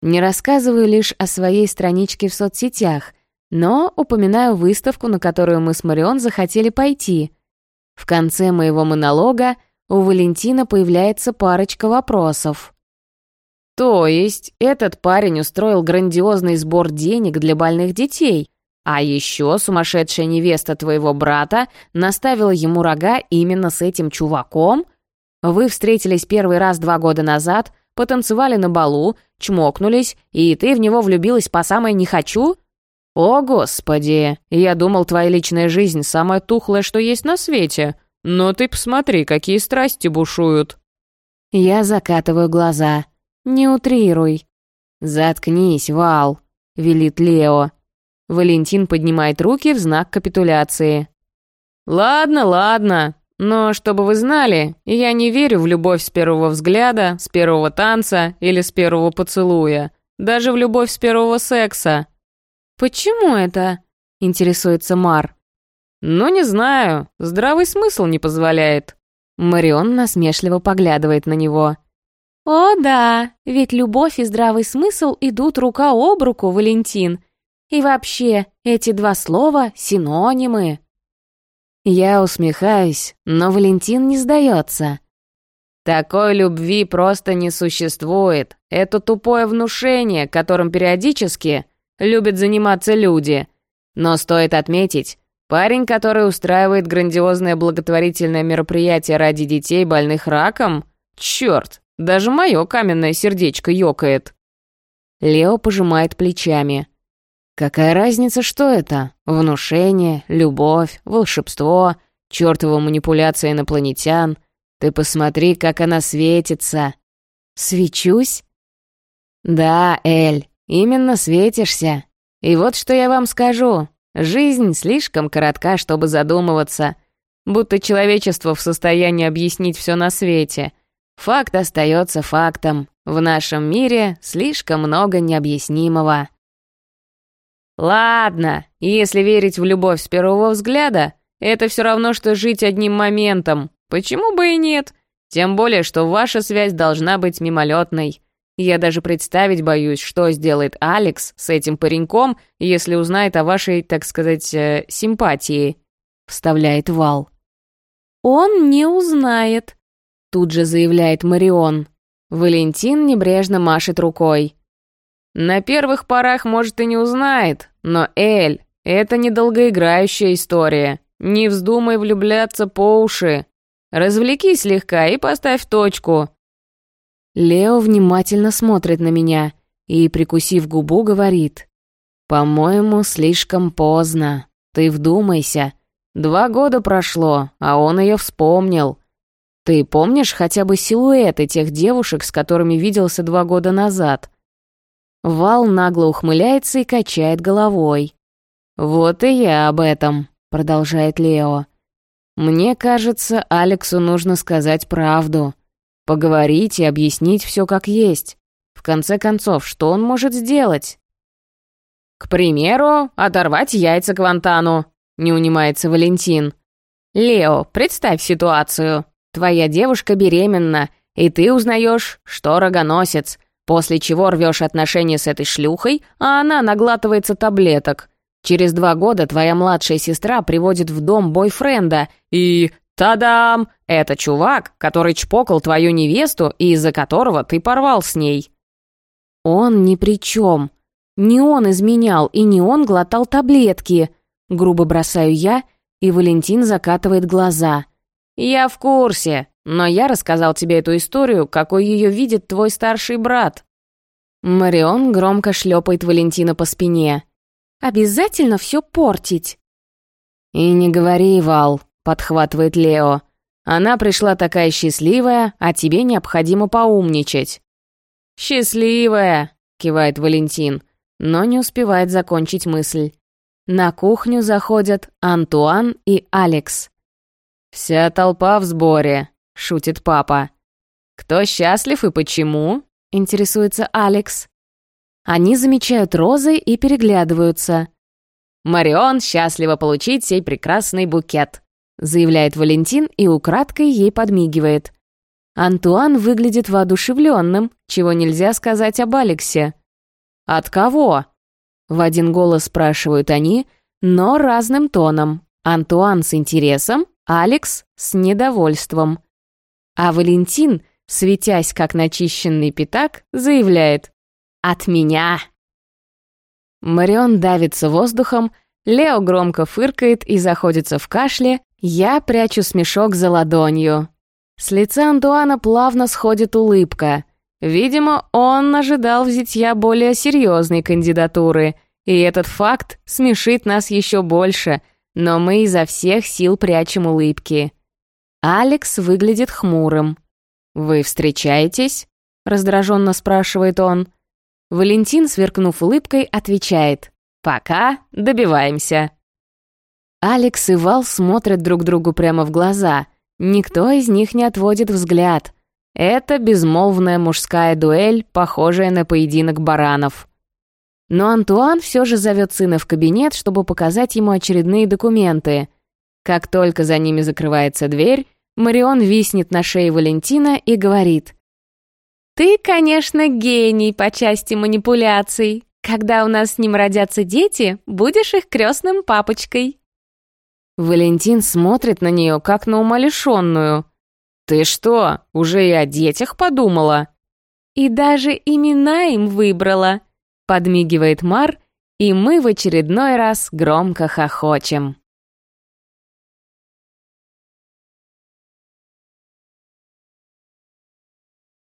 Speaker 1: Не рассказываю лишь о своей страничке в соцсетях, но упоминаю выставку, на которую мы с Марион захотели пойти. В конце моего монолога у Валентина появляется парочка вопросов. То есть этот парень устроил грандиозный сбор денег для больных детей, а еще сумасшедшая невеста твоего брата наставила ему рога именно с этим чуваком? Вы встретились первый раз два года назад, потанцевали на балу, чмокнулись, и ты в него влюбилась по самой «не хочу»? О, господи, я думал, твоя личная жизнь самая тухлая, что есть на свете. Но ты посмотри, какие страсти бушуют.
Speaker 2: Я закатываю глаза. Не утрируй. «Заткнись, Вал», — велит Лео. Валентин поднимает руки в знак капитуляции.
Speaker 1: «Ладно, ладно, но чтобы вы знали, я не верю в любовь с первого взгляда, с первого танца или с первого поцелуя, даже в любовь с первого секса».
Speaker 2: «Почему это?» — интересуется Мар.
Speaker 1: «Ну, не знаю, здравый смысл не позволяет».
Speaker 2: Марион насмешливо поглядывает на него. «О да, ведь любовь и здравый смысл идут рука об руку, Валентин. И вообще, эти два слова — синонимы». Я усмехаюсь, но Валентин не сдается.
Speaker 1: Такой любви просто не существует. Это тупое внушение, которым периодически любят заниматься люди. Но стоит отметить, парень, который устраивает грандиозное благотворительное мероприятие ради детей, больных раком, черт, даже мое каменное сердечко ёкает.
Speaker 2: Лео пожимает плечами. Какая разница, что это? Внушение, любовь, волшебство, чертова манипуляция инопланетян. Ты посмотри, как она светится. Свечусь? Да, Эль, именно светишься. И вот что я вам скажу. Жизнь слишком коротка, чтобы задумываться. Будто человечество в состоянии объяснить все на свете. Факт остается фактом. В нашем мире слишком много необъяснимого.
Speaker 1: Ладно, если верить в любовь с первого взгляда, это все равно, что жить одним моментом. Почему бы и нет? Тем более, что ваша связь должна быть мимолетной. Я даже представить боюсь, что сделает Алекс с этим пареньком, если узнает о вашей, так сказать, э, симпатии», — вставляет Вал.
Speaker 2: «Он не узнает», — тут же заявляет Марион. Валентин небрежно машет рукой.
Speaker 1: На первых порах, может, и не узнает, но, Эль, это недолгоиграющая история. Не вздумай влюбляться по уши. Развлекись слегка и поставь точку».
Speaker 2: Лео внимательно смотрит на меня и, прикусив губу, говорит. «По-моему, слишком поздно. Ты вдумайся. Два года прошло, а он ее вспомнил. Ты помнишь хотя бы силуэты тех девушек, с которыми виделся два года назад?» Вал нагло ухмыляется и качает головой. «Вот и я об этом», — продолжает Лео. «Мне кажется, Алексу нужно сказать правду. Поговорить и объяснить все как есть. В конце концов, что он может сделать?»
Speaker 1: «К примеру, оторвать яйца Квантану», — не унимается Валентин. «Лео, представь ситуацию. Твоя девушка беременна, и ты узнаешь, что рогоносец. После чего рвешь отношения с этой шлюхой, а она наглатывается таблеток. Через два года твоя младшая сестра приводит в дом бойфренда, и... Та-дам! Это чувак, который чпокал твою невесту и из-за которого ты порвал с ней.
Speaker 2: Он ни при чем. Не он изменял, и не он глотал таблетки. Грубо бросаю я, и Валентин закатывает глаза.
Speaker 1: «Я в курсе. Но я рассказал тебе эту историю, какой ее видит твой старший брат».
Speaker 2: Марион громко шлепает Валентина по спине. «Обязательно все портить?»
Speaker 1: «И не говори, Вал», — подхватывает Лео. «Она пришла такая счастливая, а тебе необходимо поумничать». «Счастливая», — кивает Валентин, но не успевает закончить мысль. На кухню заходят Антуан и Алекс. «Вся толпа в сборе», — шутит папа. «Кто счастлив и почему?» — интересуется Алекс.
Speaker 2: Они замечают розы и переглядываются.
Speaker 1: «Марион счастлива получить сей прекрасный букет», — заявляет Валентин и украдкой ей подмигивает.
Speaker 2: Антуан выглядит воодушевленным, чего нельзя сказать об Алексе.
Speaker 1: «От кого?»
Speaker 2: В один голос спрашивают они, но разным тоном. Антуан с интересом, Алекс с недовольством. А Валентин, светясь как начищенный пятак, заявляет «От меня!». Марион давится воздухом, Лео громко фыркает и заходится в кашле, я прячу смешок за ладонью.
Speaker 1: С лица Антуана плавно сходит улыбка. Видимо, он ожидал взятья более серьезной кандидатуры, и этот факт смешит нас еще больше, но мы изо всех сил прячем улыбки. Алекс выглядит хмурым. «Вы встречаетесь?» — раздраженно спрашивает он. Валентин, сверкнув улыбкой, отвечает. «Пока добиваемся». Алекс и Вал смотрят друг другу прямо в глаза. Никто из них не отводит взгляд. Это безмолвная мужская дуэль, похожая на поединок баранов. Но Антуан все же зовет сына в кабинет, чтобы показать ему очередные документы. Как только за ними закрывается дверь, Марион виснет на шее Валентина и говорит. «Ты, конечно, гений по части манипуляций. Когда у нас с ним родятся дети, будешь их крестным папочкой». Валентин смотрит на нее, как на умалишенную. «Ты что, уже и о детях подумала?» «И даже имена им выбрала», — подмигивает Мар, и мы в очередной раз громко хохочем.